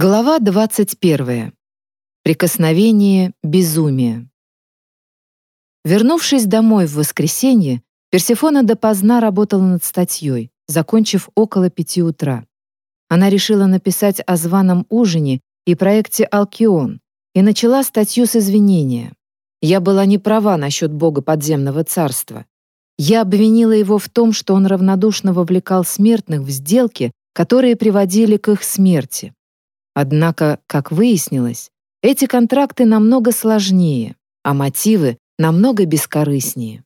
Глава 21. Прикосновение безумия. Вернувшись домой в воскресенье, Персефона допоздна работала над статьей, закончив около пяти утра. Она решила написать о званом ужине и проекте «Алкион» и начала статью с извинения. Я была не права насчет бога подземного царства. Я обвинила его в том, что он равнодушно вовлекал смертных в сделки, которые приводили к их смерти. Однако, как выяснилось, эти контракты намного сложнее, а мотивы намного бескорыстнее.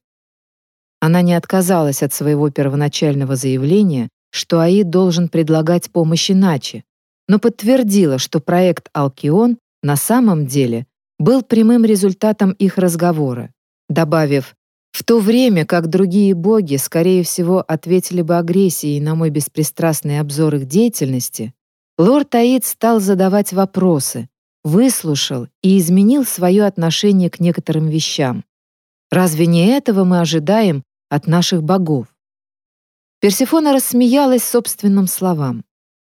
Она не отказалась от своего первоначального заявления, что АИ должен предлагать помощь иначе, но подтвердила, что проект «Алкион» на самом деле был прямым результатом их разговора, добавив «В то время как другие боги, скорее всего, ответили бы агрессией на мой беспристрастный обзор их деятельности, Лорд Аид стал задавать вопросы, выслушал и изменил свое отношение к некоторым вещам. Разве не этого мы ожидаем от наших богов? Персефона рассмеялась собственным словам.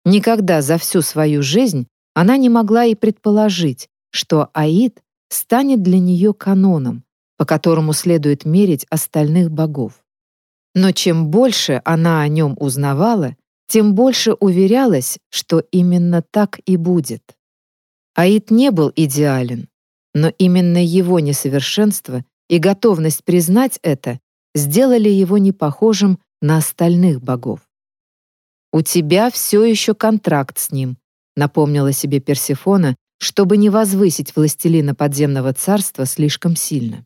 Никогда за всю свою жизнь она не могла и предположить, что Аид станет для нее каноном, по которому следует мерить остальных богов. Но чем больше она о нем узнавала, тем больше уверялась, что именно так и будет. Аид не был идеален, но именно его несовершенство и готовность признать это сделали его непохожим на остальных богов. «У тебя все еще контракт с ним», напомнила себе Персефона, чтобы не возвысить властелина подземного царства слишком сильно.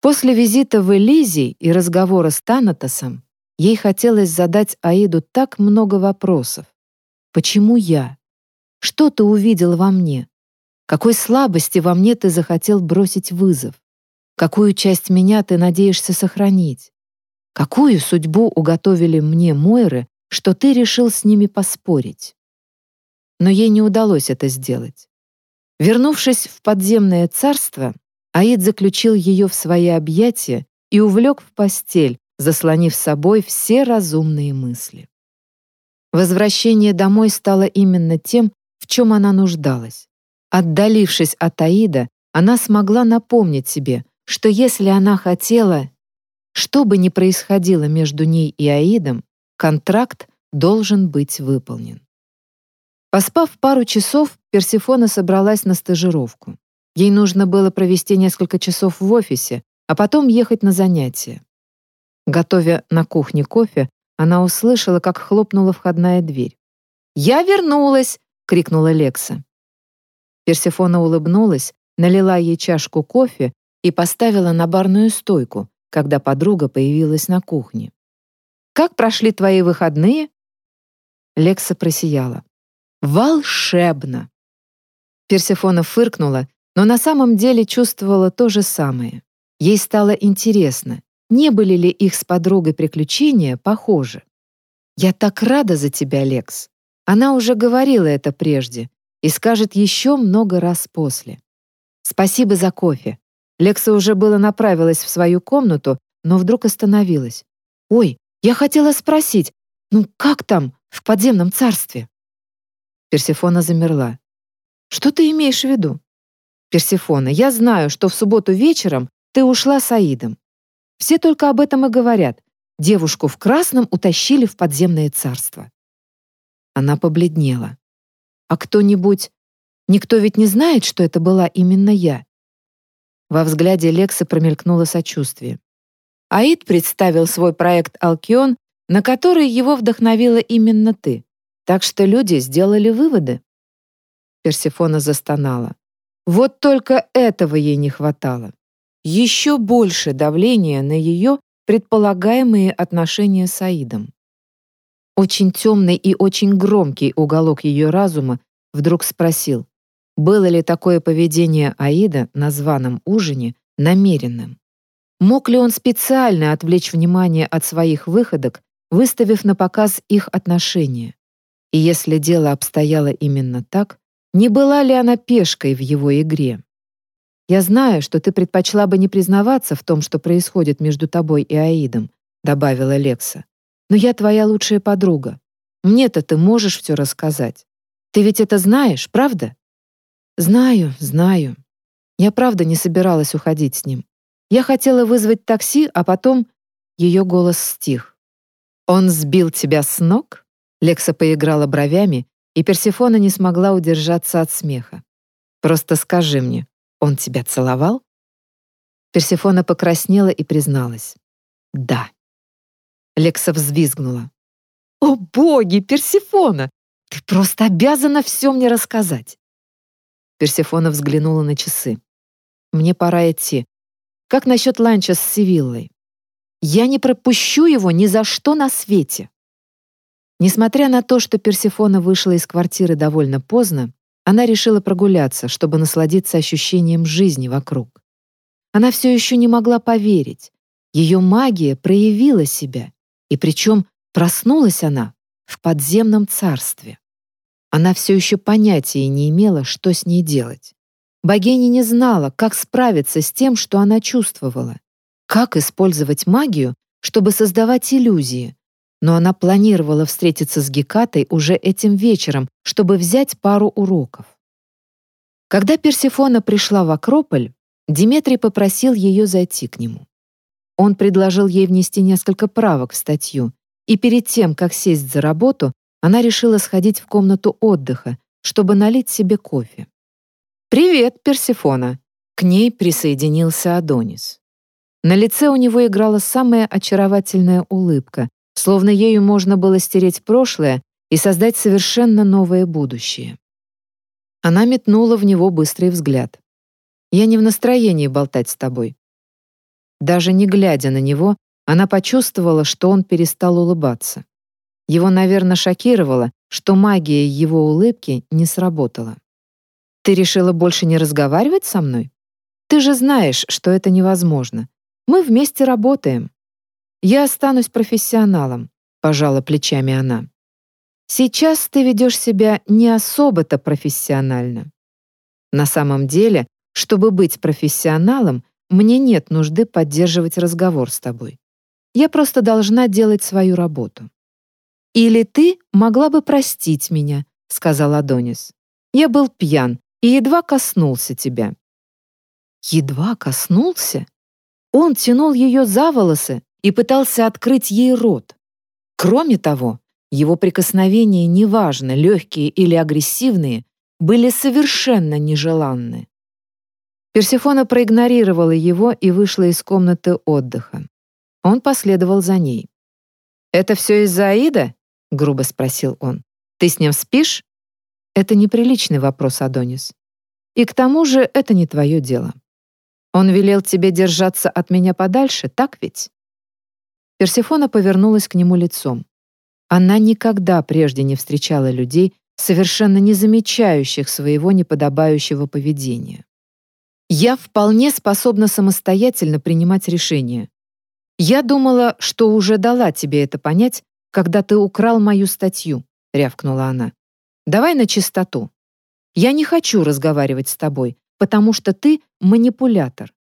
После визита в Элизий и разговора с Танатосом Ей хотелось задать Аиду так много вопросов. Почему я? Что ты увидел во мне? Какой слабости во мне ты захотел бросить вызов? Какую часть меня ты надеешься сохранить? Какую судьбу уготовили мне Мойры, что ты решил с ними поспорить? Но ей не удалось это сделать. Вернувшись в подземное царство, Аид заключил ее в свои объятия и увлек в постель, заслонив собой все разумные мысли. Возвращение домой стало именно тем, в чем она нуждалась. Отдалившись от Аида, она смогла напомнить себе, что если она хотела, что бы ни происходило между ней и Аидом, контракт должен быть выполнен. Поспав пару часов, Персефона собралась на стажировку. Ей нужно было провести несколько часов в офисе, а потом ехать на занятия. Готовя на кухне кофе, она услышала, как хлопнула входная дверь. «Я вернулась!» — крикнула Лекса. Персефона улыбнулась, налила ей чашку кофе и поставила на барную стойку, когда подруга появилась на кухне. «Как прошли твои выходные?» Лекса просияла. «Волшебно!» Персефона фыркнула, но на самом деле чувствовала то же самое. Ей стало интересно, не были ли их с подругой приключения похожи. «Я так рада за тебя, Лекс. Она уже говорила это прежде и скажет еще много раз после. Спасибо за кофе». Лекса уже было направилась в свою комнату, но вдруг остановилась. «Ой, я хотела спросить, ну как там, в подземном царстве?» Персефона замерла. «Что ты имеешь в виду?» «Персефона, я знаю, что в субботу вечером ты ушла с Аидом. Все только об этом и говорят. Девушку в красном утащили в подземное царство. Она побледнела. А кто-нибудь... Никто ведь не знает, что это была именно я. Во взгляде Лекса промелькнуло сочувствие. Аид представил свой проект «Алкион», на который его вдохновила именно ты. Так что люди сделали выводы. Персефона застонала. Вот только этого ей не хватало еще больше давления на ее предполагаемые отношения с Аидом. Очень темный и очень громкий уголок ее разума вдруг спросил, было ли такое поведение Аида на званом ужине намеренным. Мог ли он специально отвлечь внимание от своих выходок, выставив на показ их отношения? И если дело обстояло именно так, не была ли она пешкой в его игре? Я знаю, что ты предпочла бы не признаваться в том, что происходит между тобой и Аидом», добавила Лекса. «Но я твоя лучшая подруга. Мне-то ты можешь все рассказать. Ты ведь это знаешь, правда?» «Знаю, знаю. Я правда не собиралась уходить с ним. Я хотела вызвать такси, а потом...» Ее голос стих. «Он сбил тебя с ног?» Лекса поиграла бровями, и Персифона не смогла удержаться от смеха. «Просто скажи мне, он тебя целовал?» Персифона покраснела и призналась. «Да». Лекса взвизгнула. «О боги, Персифона! Ты просто обязана все мне рассказать!» Персифона взглянула на часы. «Мне пора идти. Как насчет ланча с Сивиллой? Я не пропущу его ни за что на свете!» Несмотря на то, что Персифона вышла из квартиры довольно поздно, она решила прогуляться, чтобы насладиться ощущением жизни вокруг. Она все еще не могла поверить. Ее магия проявила себя, и причем проснулась она в подземном царстве. Она все еще понятия не имела, что с ней делать. Богиня не знала, как справиться с тем, что она чувствовала, как использовать магию, чтобы создавать иллюзии, но она планировала встретиться с Гекатой уже этим вечером, чтобы взять пару уроков. Когда Персефона пришла в Акрополь, Диметрий попросил ее зайти к нему. Он предложил ей внести несколько правок в статью, и перед тем, как сесть за работу, она решила сходить в комнату отдыха, чтобы налить себе кофе. «Привет, Персефона!» К ней присоединился Адонис. На лице у него играла самая очаровательная улыбка, словно ею можно было стереть прошлое и создать совершенно новое будущее. Она метнула в него быстрый взгляд. «Я не в настроении болтать с тобой». Даже не глядя на него, она почувствовала, что он перестал улыбаться. Его, наверное, шокировало, что магия его улыбки не сработала. «Ты решила больше не разговаривать со мной? Ты же знаешь, что это невозможно. Мы вместе работаем. «Я останусь профессионалом», — пожала плечами она. «Сейчас ты ведешь себя не особо-то профессионально. На самом деле, чтобы быть профессионалом, мне нет нужды поддерживать разговор с тобой. Я просто должна делать свою работу». «Или ты могла бы простить меня», — сказал Адонис. «Я был пьян и едва коснулся тебя». Едва коснулся? Он тянул ее за волосы, и пытался открыть ей рот. Кроме того, его прикосновения, неважно, легкие или агрессивные, были совершенно нежеланны. Персефона проигнорировала его и вышла из комнаты отдыха. Он последовал за ней. «Это все из-за Аида?» — грубо спросил он. «Ты с ним спишь?» «Это неприличный вопрос, Адонис. И к тому же это не твое дело. Он велел тебе держаться от меня подальше, так ведь?» Персефона повернулась к нему лицом. Она никогда прежде не встречала людей, совершенно не замечающих своего неподобающего поведения. «Я вполне способна самостоятельно принимать решения. Я думала, что уже дала тебе это понять, когда ты украл мою статью», — рявкнула она. «Давай на чистоту. Я не хочу разговаривать с тобой, потому что ты манипулятор.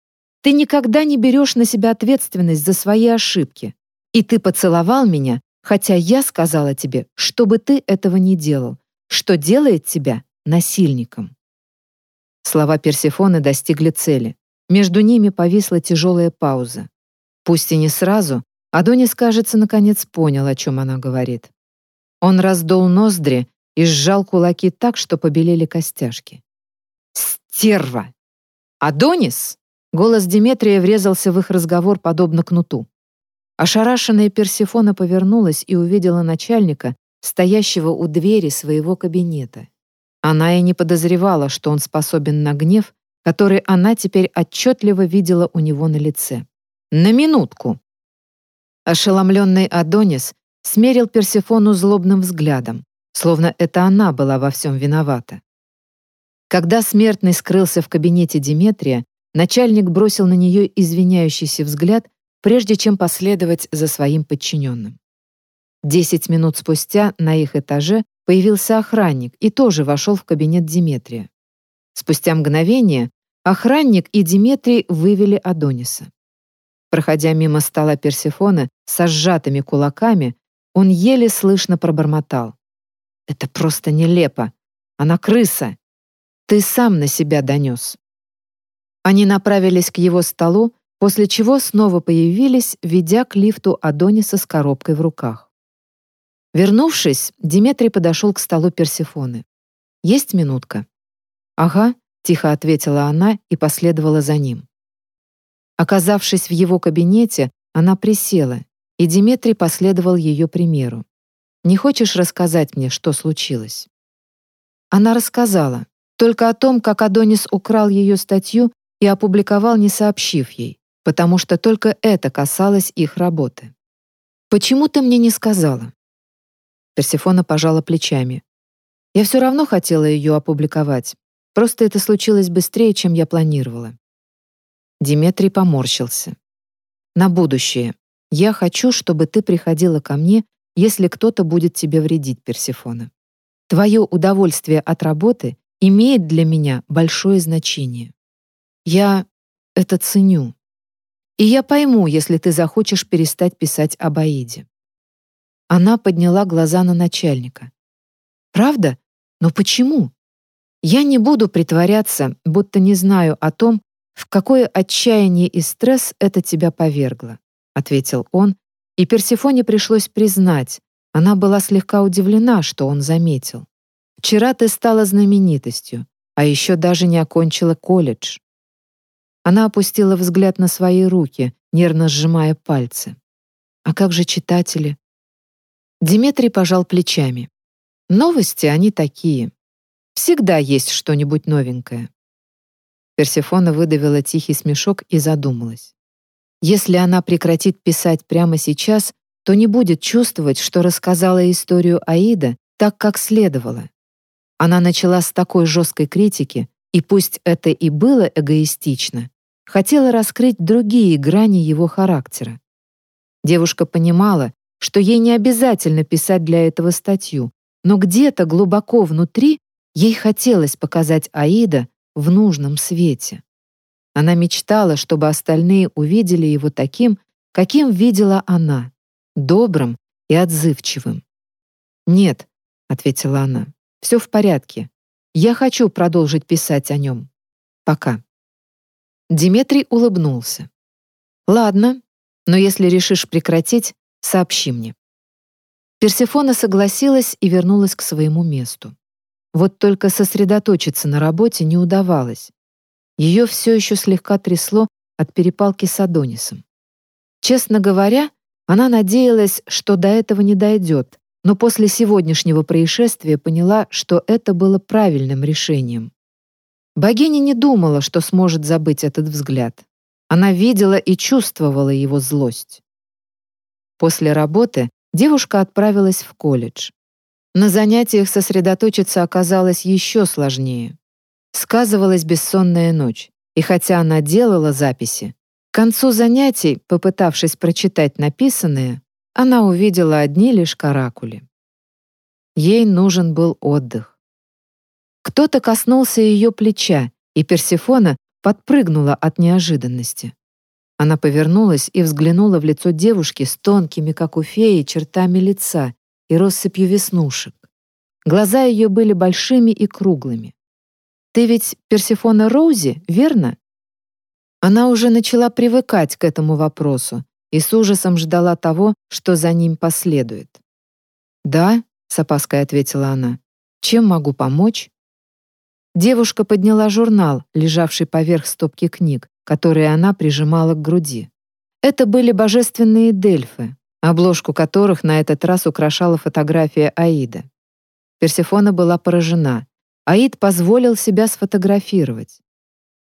Ты никогда не берешь на себя ответственность за свои ошибки. И ты поцеловал меня, хотя я сказала тебе, чтобы ты этого не делал, что делает тебя насильником». Слова Персефоны достигли цели. Между ними повисла тяжелая пауза. Пусть и не сразу, Адонис, кажется, наконец понял, о чем она говорит. Он раздул ноздри и сжал кулаки так, что побелели костяшки. «Стерва!» «Адонис!» Голос Диметрия врезался в их разговор подобно кнуту. Ошарашенная Персефона повернулась и увидела начальника, стоящего у двери своего кабинета. Она и не подозревала, что он способен на гнев, который она теперь отчетливо видела у него на лице. «На минутку!» Ошеломленный Адонис смерил Персефону злобным взглядом, словно это она была во всем виновата. Когда смертный скрылся в кабинете Диметрия, начальник бросил на нее извиняющийся взгляд прежде чем последовать за своим подчиненным. Десять минут спустя на их этаже появился охранник и тоже вошел в кабинет Диметрия. Спустя мгновение охранник и Диметрий вывели Адониса. Проходя мимо стола Персефона со сжатыми кулаками, он еле слышно пробормотал. «Это просто нелепо. Она крыса. Ты сам на себя донес». Они направились к его столу, после чего снова появились, ведя к лифту Адониса с коробкой в руках. Вернувшись, Диметрий подошел к столу Персефоны. «Есть минутка?» «Ага», — тихо ответила она и последовала за ним. Оказавшись в его кабинете, она присела, и Диметрий последовал ее примеру. «Не хочешь рассказать мне, что случилось?» Она рассказала, только о том, как Адонис украл ее статью и опубликовал, не сообщив ей, потому что только это касалось их работы. «Почему ты мне не сказала?» Персефона пожала плечами. «Я все равно хотела ее опубликовать. Просто это случилось быстрее, чем я планировала». Диметрий поморщился. «На будущее. Я хочу, чтобы ты приходила ко мне, если кто-то будет тебе вредить, Персефона. Твое удовольствие от работы имеет для меня большое значение. Я это ценю. И я пойму, если ты захочешь перестать писать об Аиде. Она подняла глаза на начальника. «Правда? Но почему? Я не буду притворяться, будто не знаю о том, в какое отчаяние и стресс это тебя повергло», ответил он, и Персефоне пришлось признать, она была слегка удивлена, что он заметил. «Вчера ты стала знаменитостью, а еще даже не окончила колледж». Она опустила взгляд на свои руки, нервно сжимая пальцы. «А как же читатели?» Диметрий пожал плечами. «Новости, они такие. Всегда есть что-нибудь новенькое». Персефона выдавила тихий смешок и задумалась. Если она прекратит писать прямо сейчас, то не будет чувствовать, что рассказала историю Аида так, как следовало. Она начала с такой жесткой критики, и пусть это и было эгоистично, хотела раскрыть другие грани его характера. Девушка понимала, что ей не обязательно писать для этого статью, но где-то глубоко внутри ей хотелось показать Аида в нужном свете. Она мечтала, чтобы остальные увидели его таким, каким видела она, добрым и отзывчивым. «Нет», — ответила она, — «все в порядке. Я хочу продолжить писать о нем. Пока». Диметрий улыбнулся. «Ладно, но если решишь прекратить, сообщи мне». Персефона согласилась и вернулась к своему месту. Вот только сосредоточиться на работе не удавалось. Ее все еще слегка трясло от перепалки с Адонисом. Честно говоря, она надеялась, что до этого не дойдет, но после сегодняшнего происшествия поняла, что это было правильным решением. Богиня не думала, что сможет забыть этот взгляд. Она видела и чувствовала его злость. После работы девушка отправилась в колледж. На занятиях сосредоточиться оказалось еще сложнее. Сказывалась бессонная ночь, и хотя она делала записи, к концу занятий, попытавшись прочитать написанное, она увидела одни лишь каракули. Ей нужен был отдых. Кто-то коснулся ее плеча, и Персефона подпрыгнула от неожиданности. Она повернулась и взглянула в лицо девушки с тонкими, как у феи, чертами лица и россыпью веснушек. Глаза ее были большими и круглыми. «Ты ведь Персифона Роузи, верно?» Она уже начала привыкать к этому вопросу и с ужасом ждала того, что за ним последует. «Да», — с опаской ответила она, — «чем могу помочь?» Девушка подняла журнал, лежавший поверх стопки книг, которые она прижимала к груди. Это были божественные дельфы, обложку которых на этот раз украшала фотография Аида. Персефона была поражена. Аид позволил себя сфотографировать.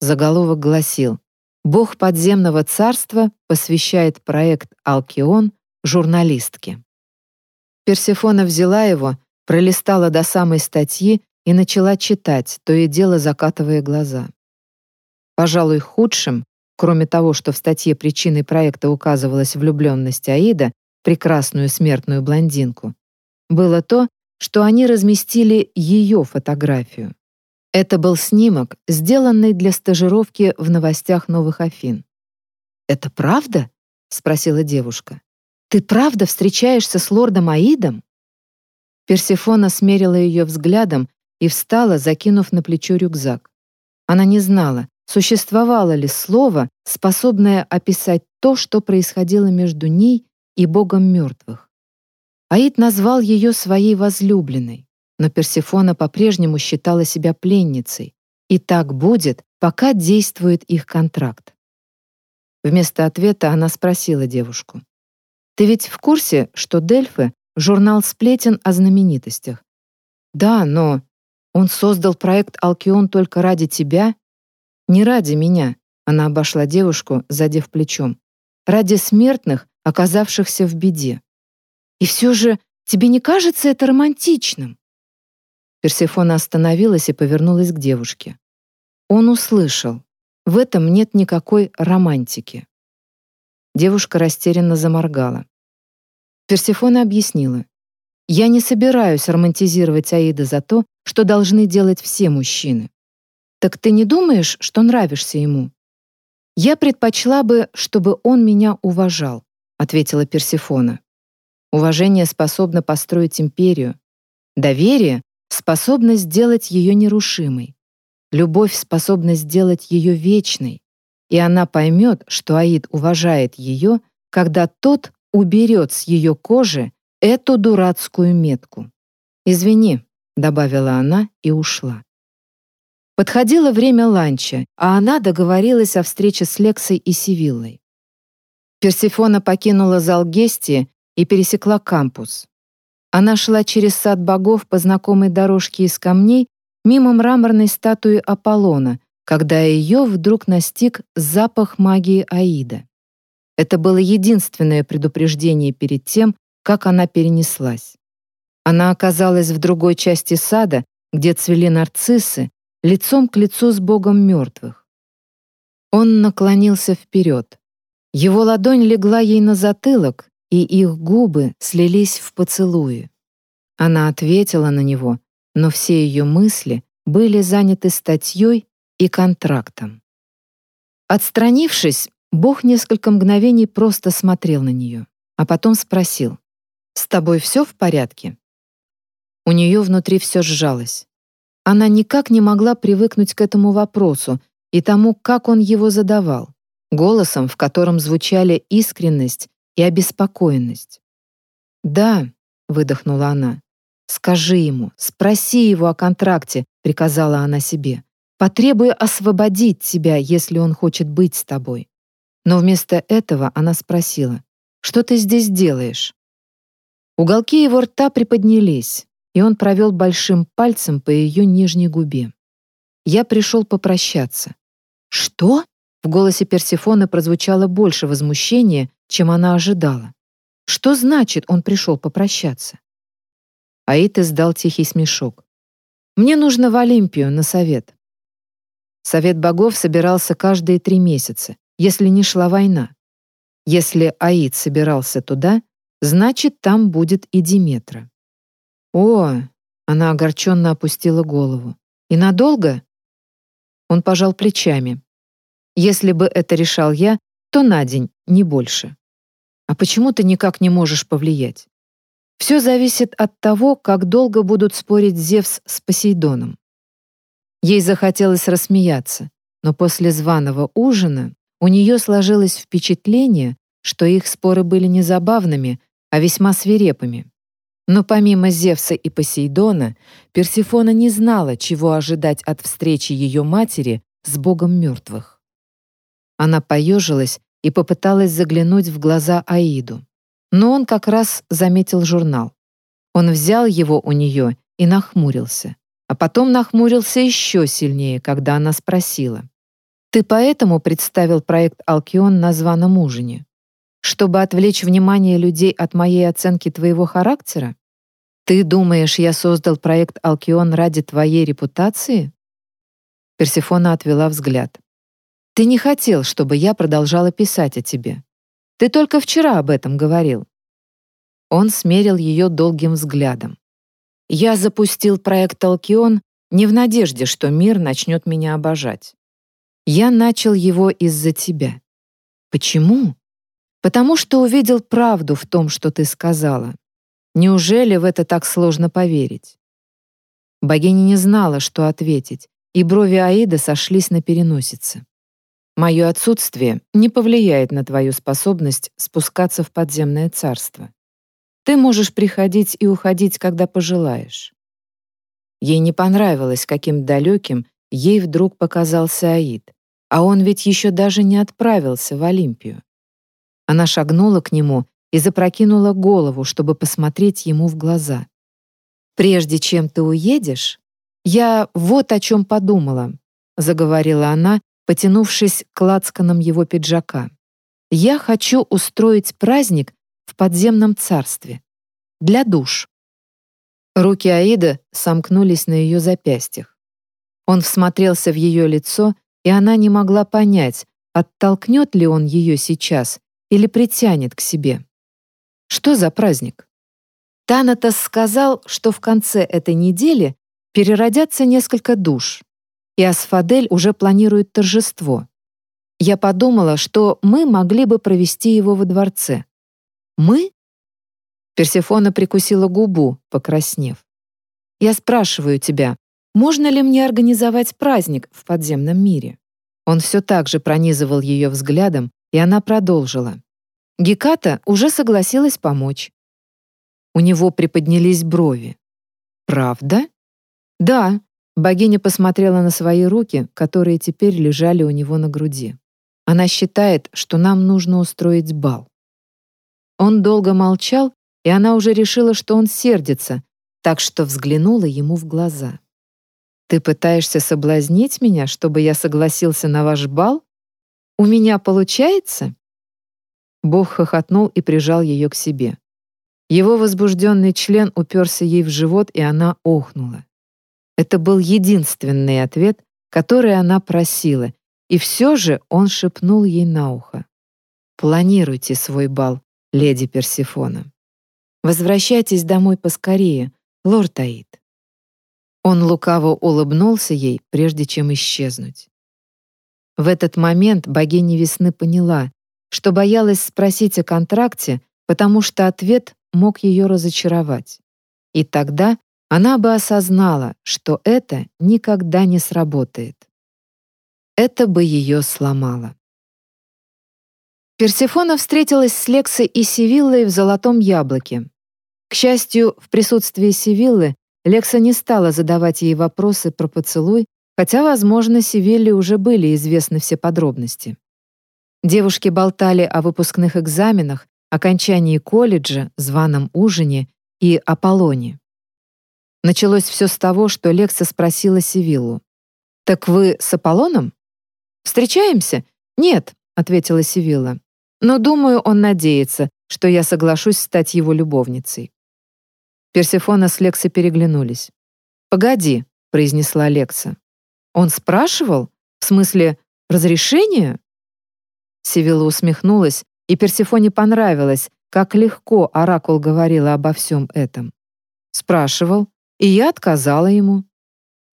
Заголовок гласил «Бог подземного царства посвящает проект «Алкион» журналистке». Персефона взяла его, пролистала до самой статьи и начала читать, то и дело закатывая глаза. Пожалуй, худшим, кроме того, что в статье причиной проекта указывалась влюбленность Аида, прекрасную смертную блондинку, было то, что они разместили ее фотографию. Это был снимок, сделанный для стажировки в новостях Новых Афин. «Это правда?» — спросила девушка. «Ты правда встречаешься с лордом Аидом?» Персефона смерила ее взглядом, и встала, закинув на плечо рюкзак. Она не знала, существовало ли слово, способное описать то, что происходило между ней и Богом мертвых. Аид назвал ее своей возлюбленной, но Персефона по-прежнему считала себя пленницей, и так будет, пока действует их контракт. Вместо ответа она спросила девушку. «Ты ведь в курсе, что Дельфы — журнал сплетен о знаменитостях?» «Да, но он создал проект «Алкион» только ради тебя?» «Не ради меня», — она обошла девушку, задев плечом. «Ради смертных, оказавшихся в беде. И все же тебе не кажется это романтичным?» Персефона остановилась и повернулась к девушке. Он услышал. В этом нет никакой романтики. Девушка растерянно заморгала. Персефона объяснила. «Я не собираюсь романтизировать Аида за то, что должны делать все мужчины. Так ты не думаешь, что нравишься ему?» «Я предпочла бы, чтобы он меня уважал», ответила Персефона. «Уважение способно построить империю. Доверие способно сделать ее нерушимой. Любовь способна сделать ее вечной, и она поймет, что Аид уважает ее, когда тот уберет с ее кожи эту дурацкую метку. «Извини», — добавила она и ушла. Подходило время ланча, а она договорилась о встрече с Лексой и Сивиллой. Персифона покинула зал Гести и пересекла кампус. Она шла через сад богов по знакомой дорожке из камней мимо мраморной статуи Аполлона, когда ее вдруг настиг запах магии Аида. Это было единственное предупреждение перед тем, как она перенеслась. Она оказалась в другой части сада, где цвели нарциссы, лицом к лицу с богом мертвых. Он наклонился вперед. Его ладонь легла ей на затылок, и их губы слились в поцелуи. Она ответила на него, но все ее мысли были заняты статьей и контрактом. Отстранившись, Бог несколько мгновений просто смотрел на нее, а потом спросил, «С тобой все в порядке?» У нее внутри все сжалось. Она никак не могла привыкнуть к этому вопросу и тому, как он его задавал, голосом, в котором звучали искренность и обеспокоенность. «Да», — выдохнула она, «Скажи ему, спроси его о контракте», — приказала она себе. «Потребуй освободить тебя, если он хочет быть с тобой». Но вместо этого она спросила, «Что ты здесь делаешь?» Уголки его рта приподнялись, и он провел большим пальцем по ее нижней губе. «Я пришел попрощаться». «Что?» В голосе Персифоны прозвучало больше возмущения, чем она ожидала. «Что значит, он пришел попрощаться?» Аид издал тихий смешок. «Мне нужно в Олимпию на совет». Совет богов собирался каждые три месяца, если не шла война. Если Аид собирался туда, значит, там будет и Диметра. «О!» — она огорченно опустила голову. «И надолго?» Он пожал плечами. «Если бы это решал я, то на день, не больше. А почему ты никак не можешь повлиять?» Все зависит от того, как долго будут спорить Зевс с Посейдоном. Ей захотелось рассмеяться, но после званого ужина у нее сложилось впечатление, что их споры были не забавными, а весьма свирепыми. Но помимо Зевса и Посейдона, Персифона не знала, чего ожидать от встречи ее матери с богом мертвых. Она поежилась и попыталась заглянуть в глаза Аиду. Но он как раз заметил журнал. Он взял его у нее и нахмурился. А потом нахмурился еще сильнее, когда она спросила. «Ты поэтому представил проект «Алкион» на званом ужине? Чтобы отвлечь внимание людей от моей оценки твоего характера? Ты думаешь, я создал проект «Алкион» ради твоей репутации?» Персифона отвела взгляд. «Ты не хотел, чтобы я продолжала писать о тебе. Ты только вчера об этом говорил». Он смерил ее долгим взглядом. «Я запустил проект «Алкион» не в надежде, что мир начнет меня обожать. Я начал его из-за тебя. Почему? Потому что увидел правду в том, что ты сказала. Неужели в это так сложно поверить? Богиня не знала, что ответить, и брови Аида сошлись на переносице. «Мое отсутствие не повлияет на твою способность спускаться в подземное царство. Ты можешь приходить и уходить, когда пожелаешь». Ей не понравилось, каким далеким ей вдруг показался Аид, а он ведь еще даже не отправился в Олимпию. Она шагнула к нему и запрокинула голову, чтобы посмотреть ему в глаза. «Прежде чем ты уедешь, я вот о чем подумала», заговорила она, потянувшись к лацканам его пиджака. «Я хочу устроить праздник в подземном царстве. Для душ». Руки Аида сомкнулись на ее запястьях. Он всмотрелся в ее лицо, и она не могла понять, оттолкнет ли он ее сейчас или притянет к себе. Что за праздник? Танатос сказал, что в конце этой недели переродятся несколько душ, и Асфадель уже планирует торжество. Я подумала, что мы могли бы провести его во дворце. Мы? Персефона прикусила губу, покраснев. Я спрашиваю тебя, можно ли мне организовать праздник в подземном мире? Он все так же пронизывал ее взглядом, и она продолжила. Геката уже согласилась помочь. У него приподнялись брови. «Правда?» «Да», — богиня посмотрела на свои руки, которые теперь лежали у него на груди. «Она считает, что нам нужно устроить бал». Он долго молчал, и она уже решила, что он сердится, так что взглянула ему в глаза. «Ты пытаешься соблазнить меня, чтобы я согласился на ваш бал? У меня получается?» Бог хохотнул и прижал ее к себе. Его возбужденный член уперся ей в живот, и она охнула. Это был единственный ответ, который она просила, и все же он шепнул ей на ухо. «Планируйте свой бал, леди Персифона. Возвращайтесь домой поскорее, лорд Аид». Он лукаво улыбнулся ей, прежде чем исчезнуть. В этот момент богиня весны поняла, что боялась спросить о контракте, потому что ответ мог ее разочаровать. И тогда она бы осознала, что это никогда не сработает. Это бы ее сломало. Персефона встретилась с Лексой и Сивиллой в «Золотом яблоке». К счастью, в присутствии Сивиллы Лекса не стала задавать ей вопросы про поцелуй, хотя, возможно, Сивилле уже были известны все подробности. Девушки болтали о выпускных экзаменах, окончании колледжа, званом ужине и Аполлоне. Началось все с того, что Лекса спросила Сивиллу. «Так вы с Аполлоном?» «Встречаемся?» «Нет», — ответила Сивилла. «Но, думаю, он надеется, что я соглашусь стать его любовницей». Персефона с Лексой переглянулись. «Погоди», — произнесла Лекса. «Он спрашивал? В смысле, разрешения?» Сивилла усмехнулась, и Персефоне понравилось, как легко Оракул говорила обо всем этом. Спрашивал, и я отказала ему.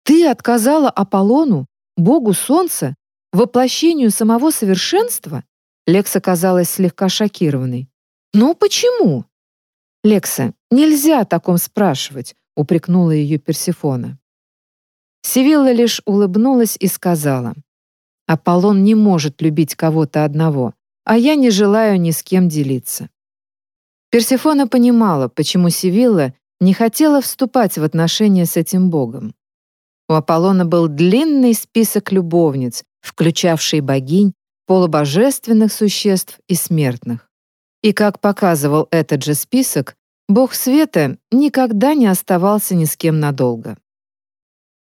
«Ты отказала Аполлону, богу солнца, воплощению самого совершенства?» Лекса казалась слегка шокированной. «Ну почему?» «Лекса, нельзя о таком спрашивать», — упрекнула ее Персефона. Сивилла лишь улыбнулась и сказала, «Аполлон не может любить кого-то одного а я не желаю ни с кем делиться. Персефона понимала, почему Сивилла не хотела вступать в отношения с этим богом. У Аполлона был длинный список любовниц, включавший богинь, полубожественных существ и смертных. И как показывал этот же список, бог света никогда не оставался ни с кем надолго.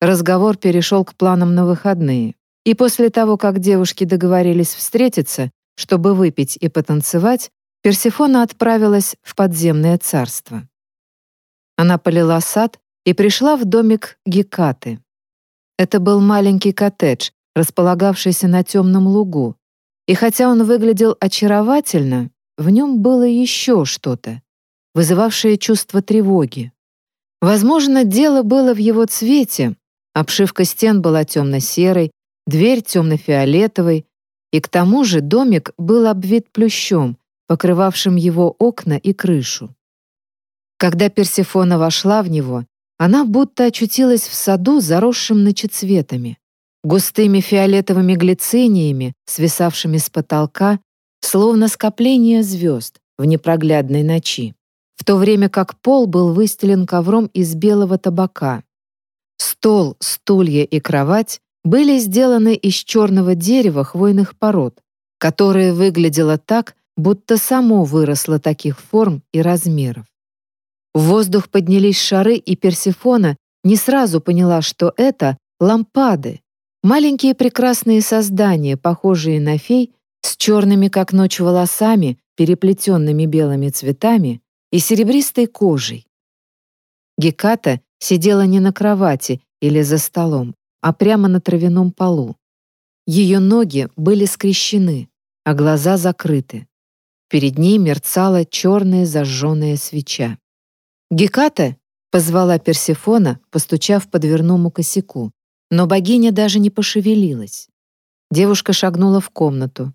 Разговор перешел к планам на выходные, и после того, как девушки договорились встретиться, чтобы выпить и потанцевать, Персефона отправилась в подземное царство. Она полила сад и пришла в домик Гекаты. Это был маленький коттедж, располагавшийся на темном лугу, и хотя он выглядел очаровательно, в нем было еще что-то, вызывавшее чувство тревоги. Возможно, дело было в его цвете. Обшивка стен была темно-серой, дверь темно-фиолетовой, и к тому же домик был обвит плющом, покрывавшим его окна и крышу. Когда Персефона вошла в него, она будто очутилась в саду, заросшим ночецветами, густыми фиолетовыми глициниями, свисавшими с потолка, словно скопление звезд в непроглядной ночи, в то время как пол был выстелен ковром из белого табака. Стол, стулья и кровать были сделаны из черного дерева хвойных пород, которое выглядело так, будто само выросло таких форм и размеров. В воздух поднялись шары, и Персефона не сразу поняла, что это лампады, маленькие прекрасные создания, похожие на фей, с черными, как ночь, волосами, переплетенными белыми цветами и серебристой кожей. Геката сидела не на кровати или за столом, а прямо на травяном полу. Ее ноги были скрещены, а глаза закрыты. Перед ней мерцала черная зажженная свеча. «Геката!» — позвала Персефона, постучав по дверному косяку, но богиня даже не пошевелилась. Девушка шагнула в комнату.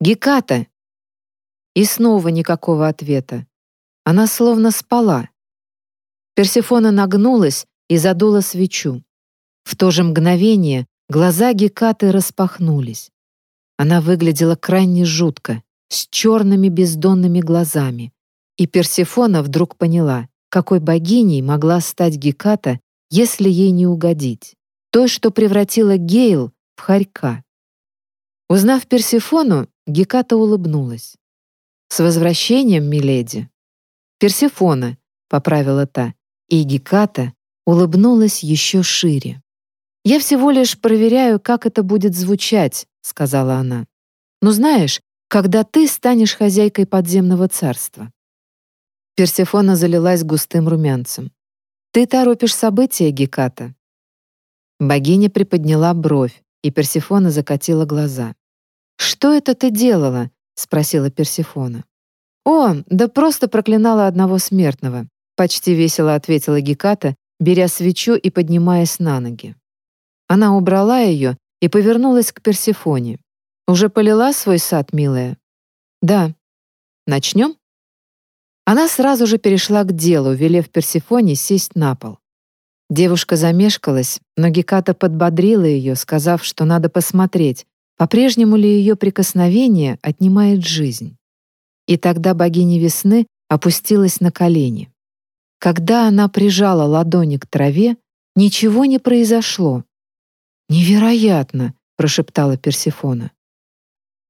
«Геката!» И снова никакого ответа. Она словно спала. Персефона нагнулась и задула свечу. В то же мгновение глаза Гекаты распахнулись. Она выглядела крайне жутко, с черными бездонными глазами. И Персефона вдруг поняла, какой богиней могла стать Геката, если ей не угодить. Той, что превратила Гейл в хорька. Узнав Персефону, Геката улыбнулась. «С возвращением, миледи!» «Персефона», — поправила та, и Геката улыбнулась еще шире. «Я всего лишь проверяю, как это будет звучать», — сказала она. «Но знаешь, когда ты станешь хозяйкой подземного царства». Персефона залилась густым румянцем. «Ты торопишь события, Геката?» Богиня приподняла бровь, и Персефона закатила глаза. «Что это ты делала?» — спросила Персефона. «О, да просто проклинала одного смертного», — почти весело ответила Геката, беря свечу и поднимаясь на ноги. Она убрала ее и повернулась к Персефоне. «Уже полила свой сад, милая?» «Да». «Начнем?» Она сразу же перешла к делу, велев Персефоне сесть на пол. Девушка замешкалась, но Геката подбодрила ее, сказав, что надо посмотреть, по-прежнему ли ее прикосновение отнимает жизнь. И тогда богиня весны опустилась на колени. Когда она прижала ладони к траве, ничего не произошло, «Невероятно!» — прошептала Персефона.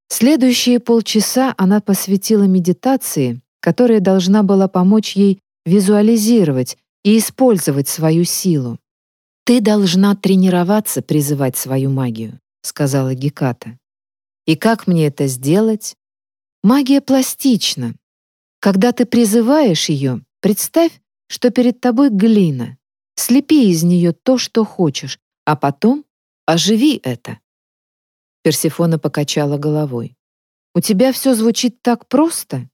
Следующие полчаса она посвятила медитации, которая должна была помочь ей визуализировать и использовать свою силу. «Ты должна тренироваться призывать свою магию», — сказала Геката. «И как мне это сделать?» «Магия пластична. Когда ты призываешь ее, представь, что перед тобой глина. Слепи из нее то, что хочешь, а потом Оживи это!» Персефона покачала головой. «У тебя все звучит так просто?»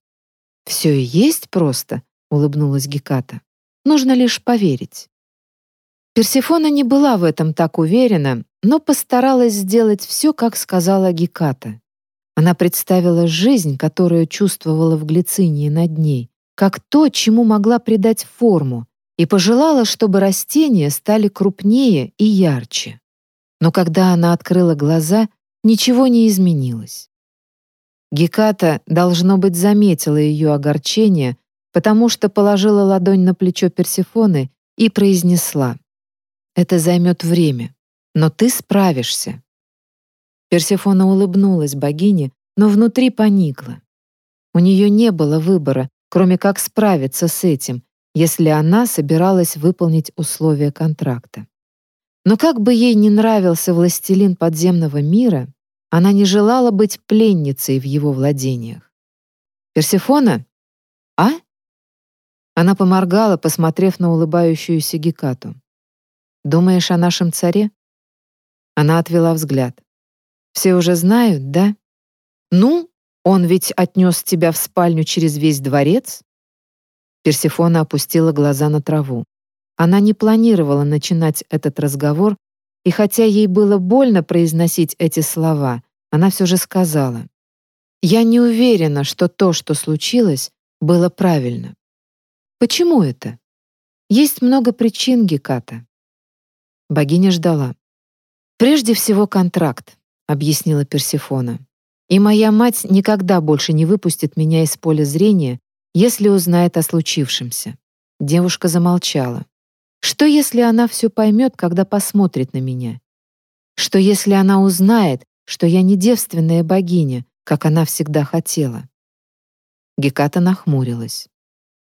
«Все и есть просто», — улыбнулась Геката. «Нужно лишь поверить». Персефона не была в этом так уверена, но постаралась сделать все, как сказала Геката. Она представила жизнь, которую чувствовала в глицинии над ней, как то, чему могла придать форму, и пожелала, чтобы растения стали крупнее и ярче но когда она открыла глаза, ничего не изменилось. Геката, должно быть, заметила ее огорчение, потому что положила ладонь на плечо Персефоны и произнесла «Это займет время, но ты справишься». Персефона улыбнулась богине, но внутри поникла. У нее не было выбора, кроме как справиться с этим, если она собиралась выполнить условия контракта. Но как бы ей ни нравился властелин подземного мира, она не желала быть пленницей в его владениях. «Персефона? А?» Она поморгала, посмотрев на улыбающуюся Гекату. «Думаешь о нашем царе?» Она отвела взгляд. «Все уже знают, да? Ну, он ведь отнес тебя в спальню через весь дворец?» Персефона опустила глаза на траву. Она не планировала начинать этот разговор, и хотя ей было больно произносить эти слова, она все же сказала. «Я не уверена, что то, что случилось, было правильно». «Почему это?» Есть много причин, Геката. Богиня ждала. «Прежде всего контракт», — объяснила Персефона. «И моя мать никогда больше не выпустит меня из поля зрения, если узнает о случившемся». Девушка замолчала. «Что, если она все поймет, когда посмотрит на меня? Что, если она узнает, что я не девственная богиня, как она всегда хотела?» Геката нахмурилась.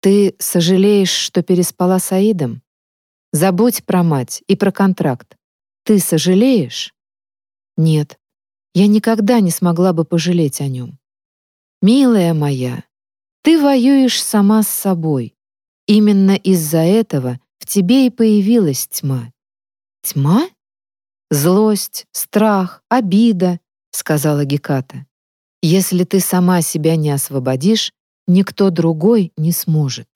«Ты сожалеешь, что переспала с Аидом? Забудь про мать и про контракт. Ты сожалеешь?» «Нет, я никогда не смогла бы пожалеть о нем. Милая моя, ты воюешь сама с собой. Именно из-за этого в тебе и появилась тьма». «Тьма?» «Злость, страх, обида», — сказала Геката. Если ты сама себя не освободишь, никто другой не сможет.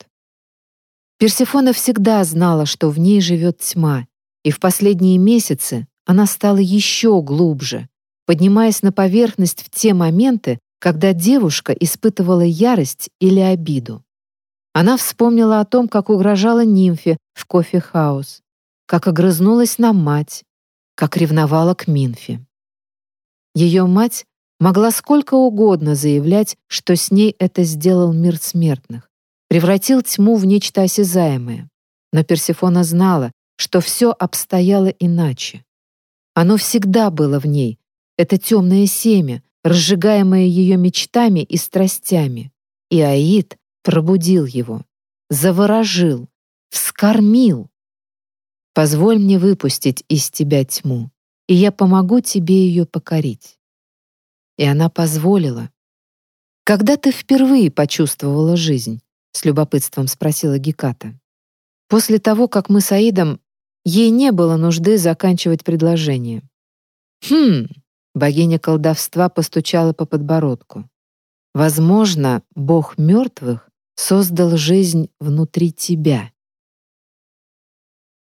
Персефона всегда знала, что в ней живет тьма, и в последние месяцы она стала еще глубже, поднимаясь на поверхность в те моменты, когда девушка испытывала ярость или обиду. Она вспомнила о том, как угрожала нимфе в кофе-хаус, как огрызнулась на мать, как ревновала к Минфе. Ее мать могла сколько угодно заявлять, что с ней это сделал мир смертных, превратил тьму в нечто осязаемое. Но Персефона знала, что все обстояло иначе. Оно всегда было в ней, это темное семя, разжигаемое ее мечтами и страстями. И Аид пробудил его, заворожил, вскормил. «Позволь мне выпустить из тебя тьму, и я помогу тебе ее покорить». И она позволила. «Когда ты впервые почувствовала жизнь?» — с любопытством спросила Геката. После того, как мы с Аидом, ей не было нужды заканчивать предложение. «Хм!» — богиня колдовства постучала по подбородку. «Возможно, бог мертвых создал жизнь внутри тебя».